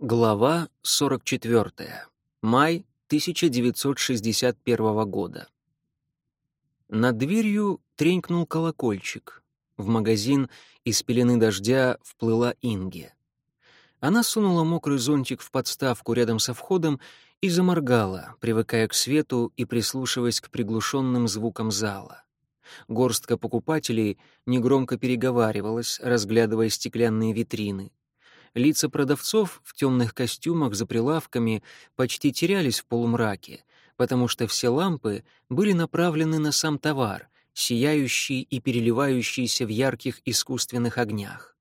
Глава 44. Май 1961 года. Над дверью тренькнул колокольчик. В магазин из пелены дождя вплыла Инге. Она сунула мокрый зонтик в подставку рядом со входом и заморгала, привыкая к свету и прислушиваясь к приглушенным звукам зала. Горстка покупателей негромко переговаривалась, разглядывая стеклянные витрины. Лица продавцов в темных костюмах за прилавками почти терялись в полумраке, потому что все лампы были направлены на сам товар, сияющий и переливающийся в ярких искусственных огнях.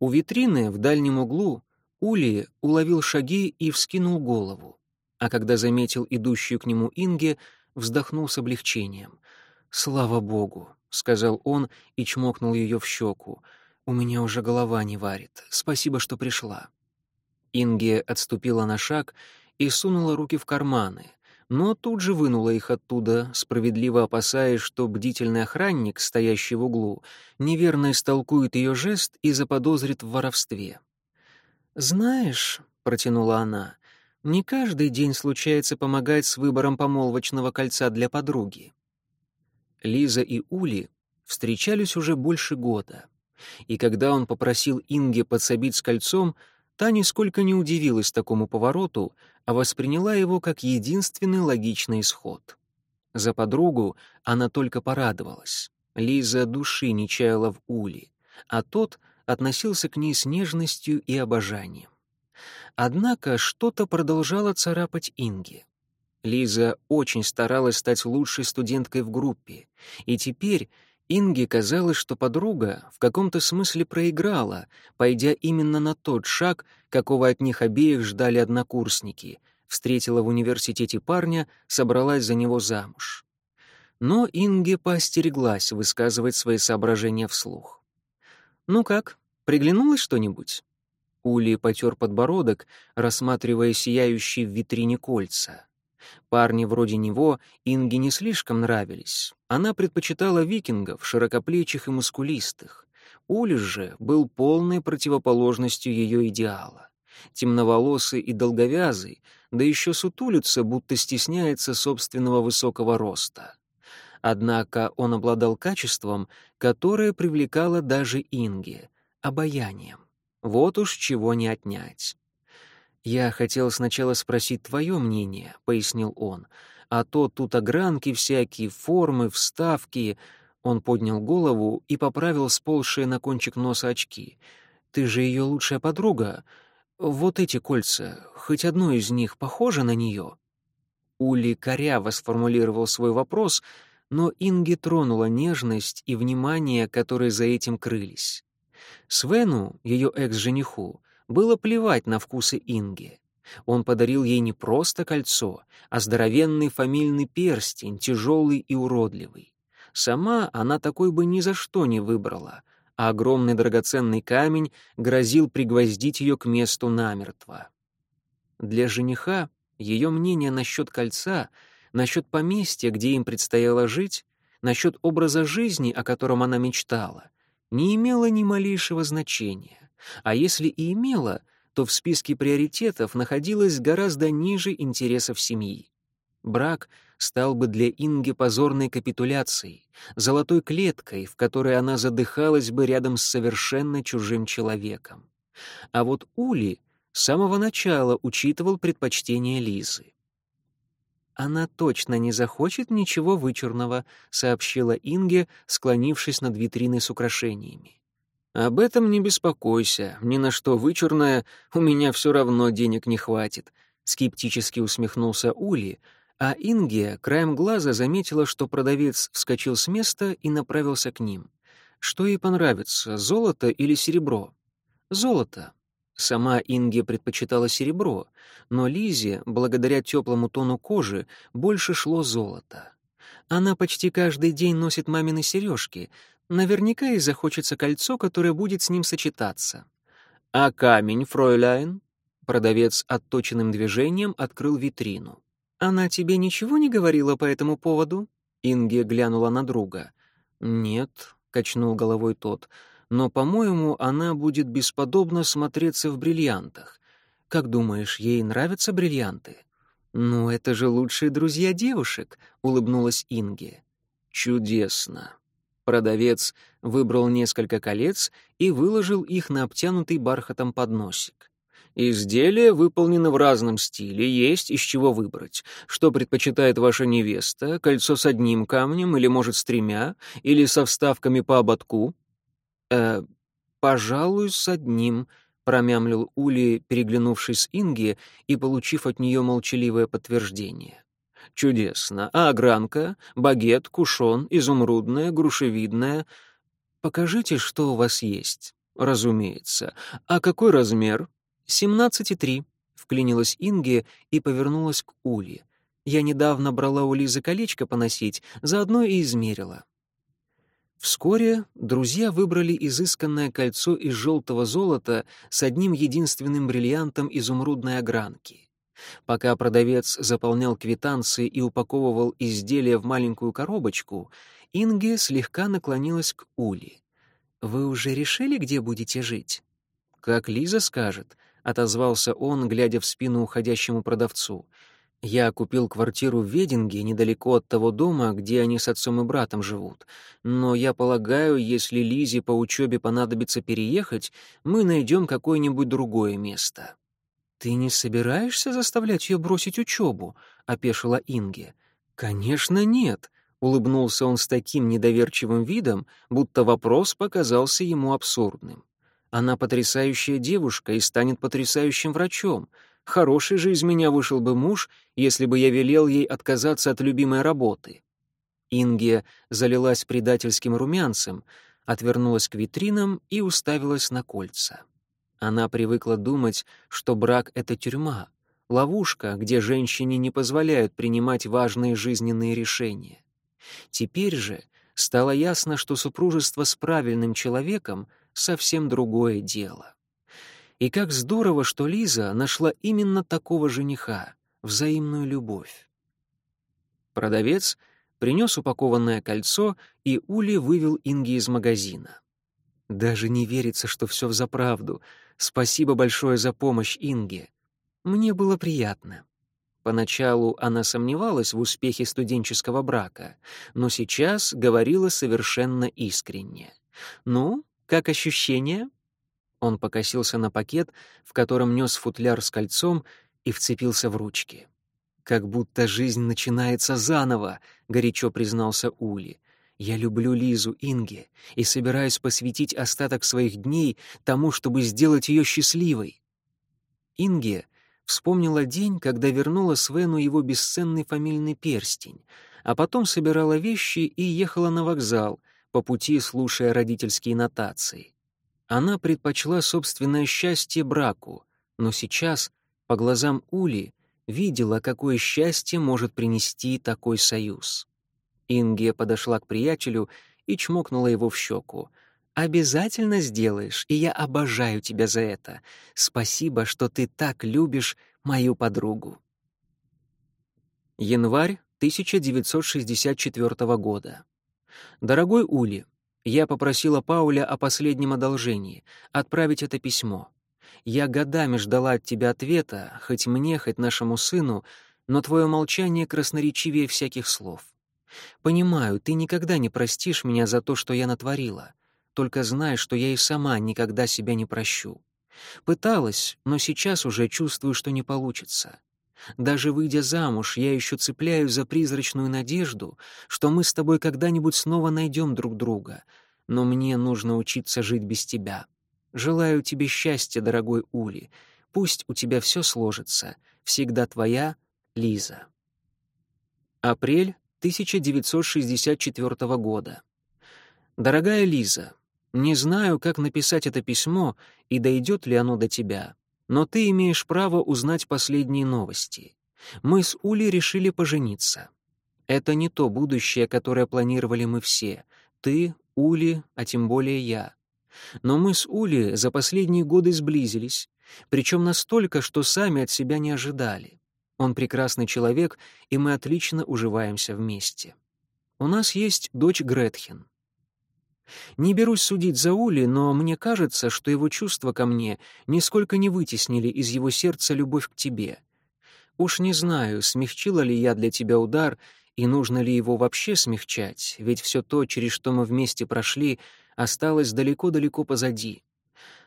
У витрины в дальнем углу Ули уловил шаги и вскинул голову, а когда заметил идущую к нему Инге, вздохнул с облегчением. «Слава богу», — сказал он и чмокнул ее в щеку, — у меня уже голова не варит. Спасибо, что пришла». Инге отступила на шаг и сунула руки в карманы, но тут же вынула их оттуда, справедливо опасаясь, что бдительный охранник, стоящий в углу, неверно истолкует ее жест и заподозрит в воровстве. «Знаешь», — протянула она, — «не каждый день случается помогать с выбором помолвочного кольца для подруги». Лиза и Ули встречались уже больше года — и когда он попросил Инге подсобить с кольцом, та нисколько не удивилась такому повороту, а восприняла его как единственный логичный исход. За подругу она только порадовалась. Лиза души не чаяла в Уле, а тот относился к ней с нежностью и обожанием. Однако что-то продолжало царапать Инге. Лиза очень старалась стать лучшей студенткой в группе, и теперь Инге казалось, что подруга в каком-то смысле проиграла, пойдя именно на тот шаг, какого от них обеих ждали однокурсники. Встретила в университете парня, собралась за него замуж. Но Инге поостереглась высказывать свои соображения вслух. «Ну как, приглянулось что-нибудь?» Ули потер подбородок, рассматривая сияющие в витрине кольца. Парни вроде него Инге не слишком нравились. Она предпочитала викингов, широкоплечих и мускулистых. Улис же был полной противоположностью ее идеала. Темноволосый и долговязый, да еще сутулится, будто стесняется собственного высокого роста. Однако он обладал качеством, которое привлекало даже Инге — обаянием. Вот уж чего не отнять. «Я хотел сначала спросить твое мнение», — пояснил он. «А то тут огранки всякие, формы, вставки...» Он поднял голову и поправил сползшие на кончик носа очки. «Ты же ее лучшая подруга. Вот эти кольца, хоть одно из них похоже на нее?» Ули коряво сформулировал свой вопрос, но Инге тронула нежность и внимание, которые за этим крылись. Свену, ее экс-жениху, было плевать на вкусы Инги. Он подарил ей не просто кольцо, а здоровенный фамильный перстень, тяжелый и уродливый. Сама она такой бы ни за что не выбрала, а огромный драгоценный камень грозил пригвоздить ее к месту намертво. Для жениха ее мнение насчет кольца, насчет поместья, где им предстояло жить, насчет образа жизни, о котором она мечтала, не имело ни малейшего значения. А если и имела, то в списке приоритетов находилась гораздо ниже интересов семьи. Брак стал бы для Инги позорной капитуляцией, золотой клеткой, в которой она задыхалась бы рядом с совершенно чужим человеком. А вот Ули с самого начала учитывал предпочтения Лизы. «Она точно не захочет ничего вычурного», — сообщила Инге, склонившись над витриной с украшениями. «Об этом не беспокойся, ни на что вычурное у меня все равно денег не хватит», — скептически усмехнулся Ули, а Инге краем глаза заметила, что продавец вскочил с места и направился к ним. Что ей понравится, золото или серебро? Золото. Сама Инге предпочитала серебро, но Лизе, благодаря теплому тону кожи, больше шло золото. Она почти каждый день носит мамины сережки, Наверняка и захочется кольцо, которое будет с ним сочетаться. «А камень, фройляйн?» Продавец отточенным движением открыл витрину. «Она тебе ничего не говорила по этому поводу?» Инге глянула на друга. «Нет», — качнул головой тот, — «но, по-моему, она будет бесподобно смотреться в бриллиантах. Как думаешь, ей нравятся бриллианты?» «Ну, это же лучшие друзья девушек», — улыбнулась Инге. «Чудесно». Продавец выбрал несколько колец и выложил их на обтянутый бархатом подносик. Изделия выполнены в разном стиле, есть из чего выбрать. Что предпочитает ваша невеста? Кольцо с одним камнем или, может, с тремя? Или со вставками по ободку? Э, пожалуй, с одним, промямлил Ули, переглянувшись с Инги и получив от нее молчаливое подтверждение. «Чудесно. А огранка? Багет, кушон, изумрудная, грушевидная? Покажите, что у вас есть». «Разумеется. А какой размер?» «Семнадцать и три», — вклинилась Инге и повернулась к Ули. «Я недавно брала у Лизы колечко поносить, заодно и измерила». Вскоре друзья выбрали изысканное кольцо из желтого золота с одним единственным бриллиантом изумрудной огранки. Пока продавец заполнял квитанции и упаковывал изделие в маленькую коробочку, Инге слегка наклонилась к Ули. «Вы уже решили, где будете жить?» «Как Лиза скажет», — отозвался он, глядя в спину уходящему продавцу. Я купил квартиру в Вединге, недалеко от того дома, где они с отцом и братом живут. Но я полагаю, если Лизе по учебе понадобится переехать, мы найдем какое-нибудь другое место». «Ты не собираешься заставлять ее бросить учебу?» — опешила Инге. «Конечно, нет», — улыбнулся он с таким недоверчивым видом, будто вопрос показался ему абсурдным. «Она потрясающая девушка и станет потрясающим врачом. Хороший же из меня вышел бы муж, если бы я велел ей отказаться от любимой работы. Инге залилась предательским румянцем, отвернулась к витринам и уставилась на кольца. Она привыкла думать, что брак — это тюрьма, ловушка, где женщине не позволяют принимать важные жизненные решения. Теперь же стало ясно, что супружество с правильным человеком — совсем другое дело. И как здорово, что Лиза нашла именно такого жениха, взаимную любовь. Продавец принес упакованное кольцо, и Ули вывел Инги из магазина. «Даже не верится, что все взаправду. Спасибо большое за помощь, Инге. Мне было приятно». Поначалу она сомневалась в успехе студенческого брака, но сейчас говорила совершенно искренне. «Ну, как ощущения?» Он покосился на пакет, в котором нес футляр с кольцом, и вцепился в ручки. «Как будто жизнь начинается заново», — горячо признался Ули. «Я люблю Лизу Инге и собираюсь посвятить остаток своих дней тому, чтобы сделать ее счастливой». Инге вспомнила день, когда вернула Свену его бесценный фамильный перстень, а потом собирала вещи и ехала на вокзал, по пути слушая родительские нотации. Она предпочла собственное счастье браку, но сейчас, по глазам Ули, видела, какое счастье может принести такой союз. Инге подошла к приятелю и чмокнула его в щеку. «Обязательно сделаешь, и я обожаю тебя за это. Спасибо, что ты так любишь мою подругу». Январь 1964 года. «Дорогой Ули, я попросила Пауля о последнем одолжении — отправить это письмо. Я годами ждала от тебя ответа, хоть мне, хоть нашему сыну, но твое молчание красноречивее всяких слов. Понимаю, ты никогда не простишь меня за то, что я натворила. Только знай, что я и сама никогда себя не прощу. Пыталась, но сейчас уже чувствую, что не получится. Даже выйдя замуж, я еще цепляюсь за призрачную надежду, что мы с тобой когда-нибудь снова найдем друг друга. Но мне нужно учиться жить без тебя. Желаю тебе счастья, дорогой Ули. Пусть у тебя все сложится. Всегда твоя Лиза. Апрель 1964 года. Дорогая Лиза, не знаю, как написать это письмо и дойдет ли оно до тебя. Но ты имеешь право узнать последние новости. Мы с Ули решили пожениться. Это не то будущее, которое планировали мы все. Ты, Ули, а тем более я. Но мы с Ули за последние годы сблизились, причем настолько, что сами от себя не ожидали. Он прекрасный человек, и мы отлично уживаемся вместе. У нас есть дочь Гретхен. Не берусь судить за Ули, но мне кажется, что его чувства ко мне нисколько не вытеснили из его сердца любовь к тебе. Уж не знаю, смягчила ли я для тебя удар и нужно ли его вообще смягчать, ведь все то, через что мы вместе прошли, осталось далеко-далеко позади.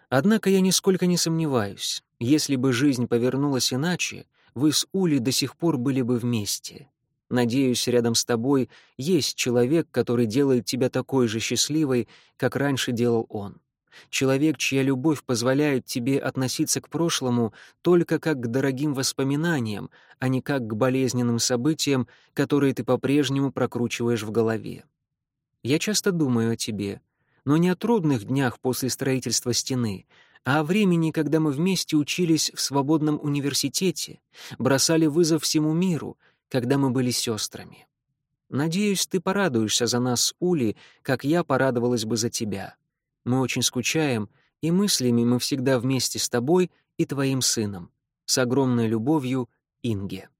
Однако я нисколько не сомневаюсь, если бы жизнь повернулась иначе, вы с Ули до сих пор были бы вместе. Надеюсь, рядом с тобой есть человек, который делает тебя такой же счастливой, как раньше делал он. Человек, чья любовь позволяет тебе относиться к прошлому только как к дорогим воспоминаниям, а не как к болезненным событиям, которые ты по-прежнему прокручиваешь в голове. Я часто думаю о тебе, но не о трудных днях после строительства стены, а о времени, когда мы вместе учились в свободном университете, бросали вызов всему миру, когда мы были сестрами. Надеюсь, ты порадуешься за нас, Ули, как я порадовалась бы за тебя. Мы очень скучаем, и мыслями мы всегда вместе с тобой и твоим сыном. С огромной любовью, Инге.